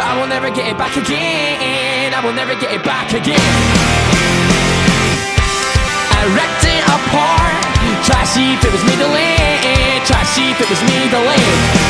but I will never get it back again. I will never get it back again. I wrecked it apart. Try see if it was me to lead. Try see if it was me to lead.